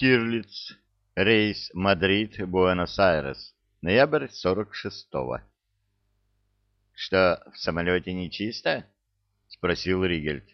Штирлиц. Рейс Мадрид-Буэнос-Айрес. Ноябрь 46-го. Что, в самолете не чисто? Спросил Ригельд.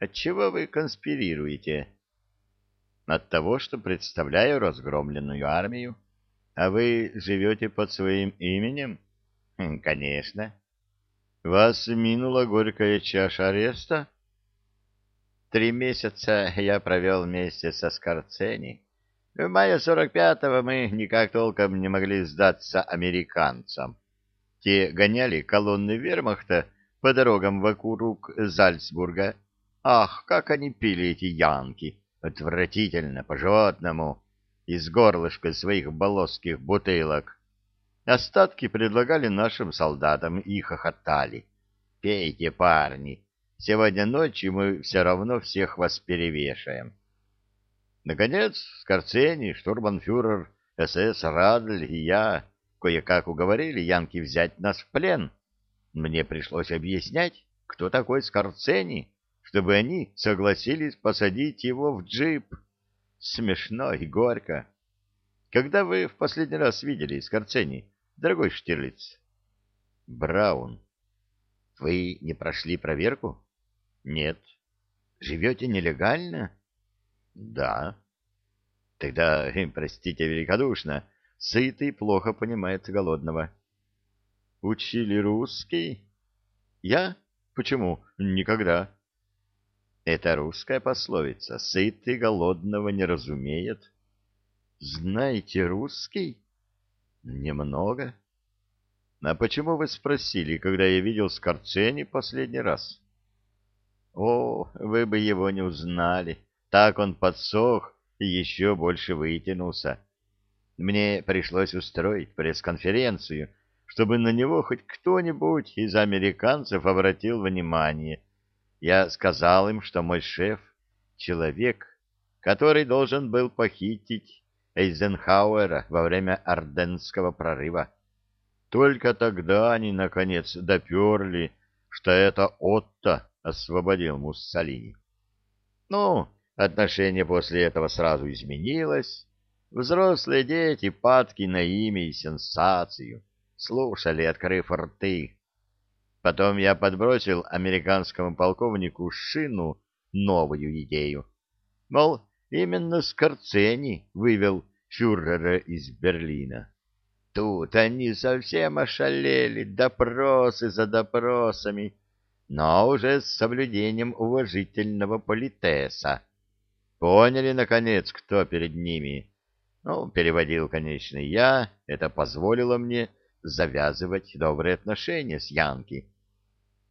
Отчего вы конспирируете? Оттого, что представляю разгромленную армию. А вы живете под своим именем? Конечно. Вас минула горькая чаша ареста? Три месяца я провел вместе со Скорцени. В мае сорок пятого мы никак толком не могли сдаться американцам. Те гоняли колонны вермахта по дорогам вокруг Зальцбурга. Ах, как они пили эти янки! Отвратительно, по-животному, из горлышка своих болоских бутылок. Остатки предлагали нашим солдатам и хохотали. «Пейте, парни, сегодня ночью мы все равно всех вас перевешаем». Наконец, Скорцени, штурманфюрер СС Радль и я кое-как уговорили Янки взять нас в плен. Мне пришлось объяснять, кто такой Скорцени, чтобы они согласились посадить его в джип. Смешно и горько. Когда вы в последний раз видели Скорцени? дорогой Штирлиц? Браун. Вы не прошли проверку? Нет. Живете нелегально? Да. Тогда, простите великодушно, сытый плохо понимает голодного. Учили русский? Я? Почему? Никогда. Это русская пословица. Сытый голодного не разумеет. Знаете русский? Немного. А почему вы спросили, когда я видел Скорцени последний раз? О, вы бы его не узнали. Так он подсох и еще больше вытянулся. Мне пришлось устроить пресс-конференцию, чтобы на него хоть кто-нибудь из американцев обратил внимание. Я сказал им, что мой шеф — человек, который должен был похитить Эйзенхауэра во время Арденского прорыва. Только тогда они, наконец, доперли, что это Отто освободил Муссолини. Ну, отношение после этого сразу изменилось. Взрослые дети, падки на имя и сенсацию, слушали, открыв рты. Потом я подбросил американскому полковнику Шину новую идею. Мол, Именно Скорцени вывел фюрера из Берлина. Тут они совсем ошалели, допросы за допросами, но уже с соблюдением уважительного политеса. Поняли, наконец, кто перед ними. Ну, переводил, конечно, я, это позволило мне завязывать добрые отношения с Янки.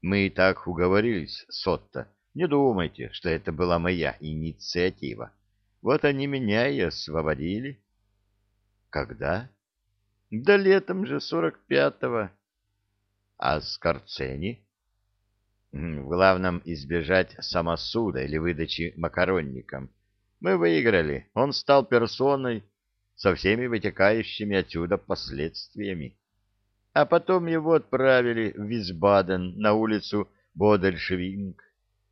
Мы и так уговорились с Отто. Не думайте, что это была моя инициатива. Вот они меня и освободили. Когда? Да летом же сорок пятого. А Скорцени? В главном избежать самосуда или выдачи макаронникам. Мы выиграли. Он стал персоной со всеми вытекающими отсюда последствиями. А потом его отправили в Висбаден на улицу Бодельшвинг.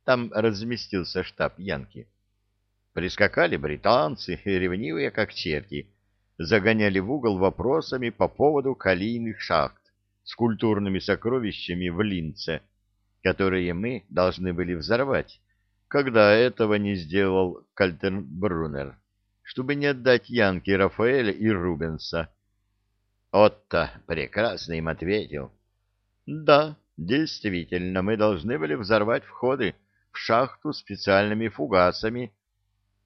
Там разместился штаб Янки. Прискакали британцы, ревнивые как черти, загоняли в угол вопросами по поводу калийных шахт с культурными сокровищами в Линце, которые мы должны были взорвать, когда этого не сделал Кальтенбруннер, чтобы не отдать Янке Рафаэля и Рубенса. Отто прекрасно им ответил. Да, действительно, мы должны были взорвать входы в шахту специальными фугасами,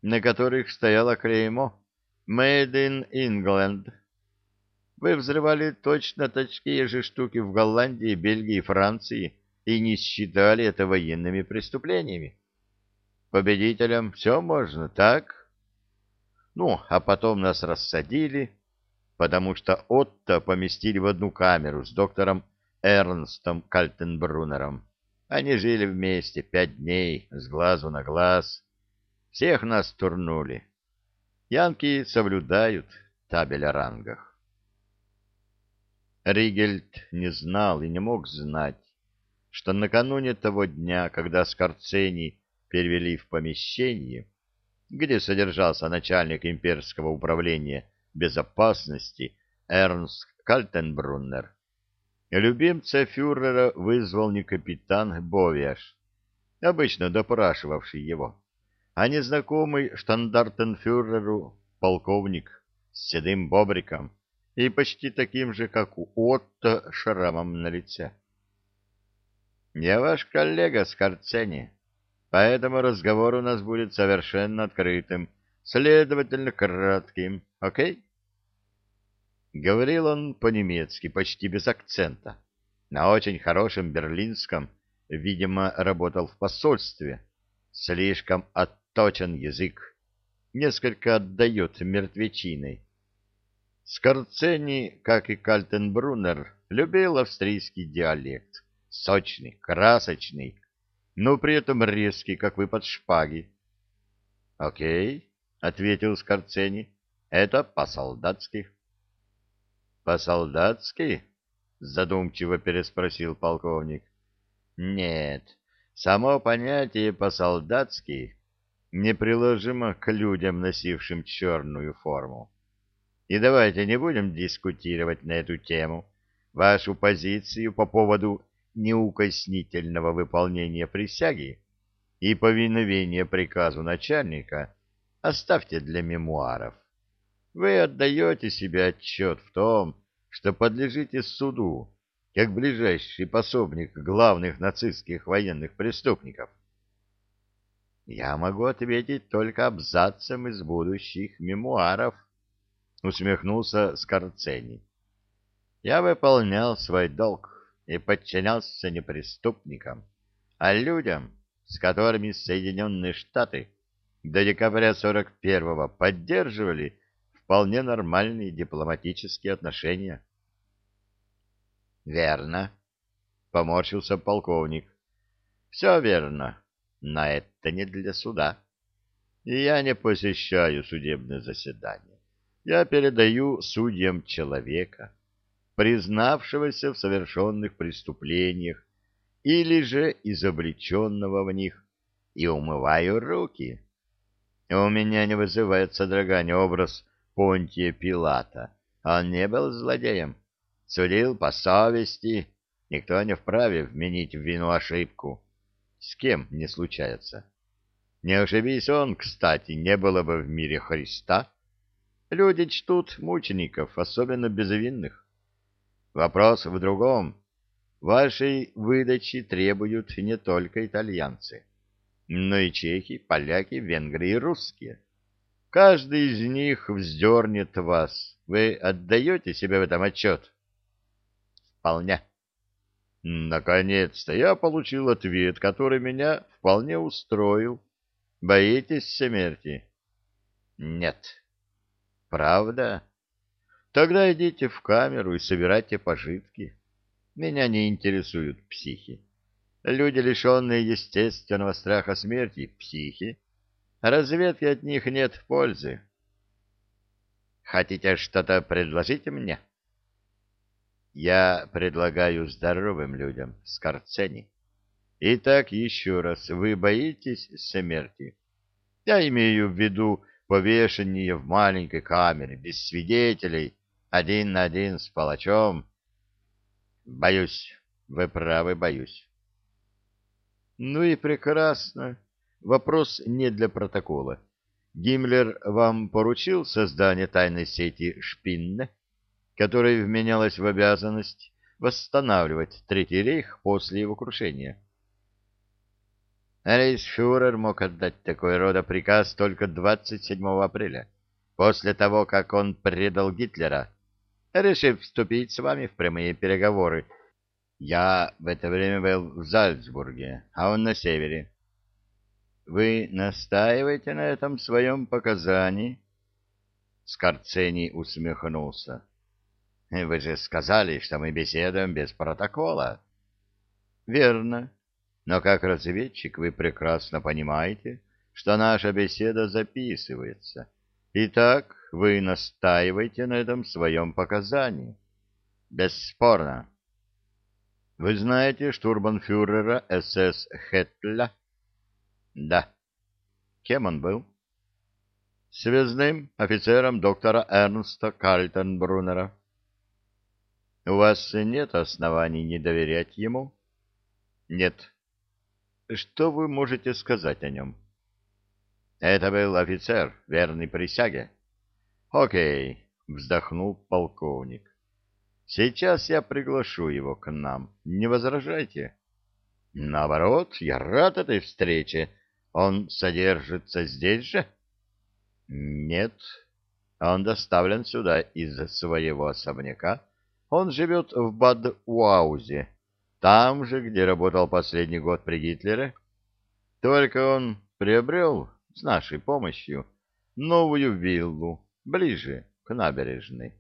на которых стояло клеймо «Made in England». Вы взрывали точно такие же штуки в Голландии, Бельгии Франции и не считали это военными преступлениями. Победителям все можно, так? Ну, а потом нас рассадили, потому что Отто поместили в одну камеру с доктором Эрнстом Кальтенбруннером. Они жили вместе пять дней, с глазу на глаз, всех нас турнули. Янки соблюдают табель о рангах. Ригельд не знал и не мог знать, что накануне того дня, когда Скорцени перевели в помещение, где содержался начальник имперского управления безопасности Эрнст Кальтенбруннер, любимца фюрера вызвал не капитан Бовиаш, обычно допрашивавший его, а незнакомый штандартенфюреру полковник с седым бобриком и почти таким же, как у Отто, шрамом на лице. «Я ваш коллега Скорцени, поэтому разговор у нас будет совершенно открытым, следовательно, кратким, окей?» Говорил он по-немецки, почти без акцента, на очень хорошем берлинском, видимо, работал в посольстве. Слишком отточен язык, несколько отдает мертвечиной. Скорцени, как и Кальтенбруннер, любил австрийский диалект сочный, красочный, но при этом резкий, как выпад шпаги. — Окей, — ответил Скорцени, — это по-солдатски. — По-солдатски? — задумчиво переспросил полковник. — Нет, само понятие по-солдатски неприложимо к людям, носившим черную форму. И давайте не будем дискутировать на эту тему. Вашу позицию по поводу неукоснительного выполнения присяги и повиновения приказу начальника оставьте для мемуаров. Вы отдаете себе отчет в том, что подлежите суду, как ближайший пособник главных нацистских военных преступников. Я могу ответить только абзацем из будущих мемуаров, усмехнулся Скорцени. Я выполнял свой долг и подчинялся не преступникам, а людям, с которыми Соединенные Штаты до декабря 41-го поддерживали вполне нормальные дипломатические отношения. «Верно», — поморщился полковник. «Все верно, но это не для суда. И я не посещаю судебное заседание. Я передаю судьям человека, признавшегося в совершенных преступлениях или же изобличенного в них, и умываю руки. У меня не вызывает содрогания образ Понтия Пилата. Он не был злодеем, судил по совести, никто не вправе вменить в вину ошибку. С кем не случается. Не ошибись он, кстати, не было бы в мире Христа. Люди чтут мучеников, особенно безвинных. Вопрос в другом. Вашей выдачи требуют не только итальянцы, но и чехи, поляки, венгры и русские. Каждый из них вздернет вас. Вы отдаете себе в этом отчет? Вполне. Наконец-то я получил ответ, который меня вполне устроил. Боитесь смерти? Нет. Правда? Тогда идите в камеру и собирайте пожитки. Меня не интересуют психи. Люди, лишенные естественного страха смерти, психи. Разведки от них нет пользы. Хотите что-то предложить мне? Я предлагаю здоровым людям скорцени. Итак, еще раз, вы боитесь смерти? Я имею в виду повешение в маленькой камере, без свидетелей, один на один с палачом. Боюсь, вы правы, боюсь. Ну и прекрасно. Вопрос не для протокола. Гиммлер вам поручил создание тайной сети Шпинне, которая вменялась в обязанность восстанавливать Третий рейх после его крушения. Рейхсфюрер мог отдать такой рода приказ только 27 апреля, после того, как он предал Гитлера решив вступить с вами в прямые переговоры. Я в это время был в Зальцбурге, а он на севере. Вы настаиваете на этом своем показании? Скорцени усмехнулся. Вы же сказали, что мы беседуем без протокола. Верно. Но как разведчик вы прекрасно понимаете, что наша беседа записывается. Итак, вы настаиваете на этом своем показании. Бесспорно. Вы знаете штурманфюрера СС Хеттля? Да. Кем он был? связным офицером доктора Эрнста Кальтенбруннера. У вас нет оснований не доверять ему? Нет. Что вы можете сказать о нем? Это был офицер, верный присяге. Окей, вздохнул полковник. Сейчас я приглашу его к нам. Не возражайте? Наоборот, я рад этой встрече. Он содержится здесь же? Нет. Он доставлен сюда из своего особняка. Он живет в Бад-Уаузе, там же, где работал последний год при Гитлере. Только он приобрел с нашей помощью новую виллу ближе к набережной.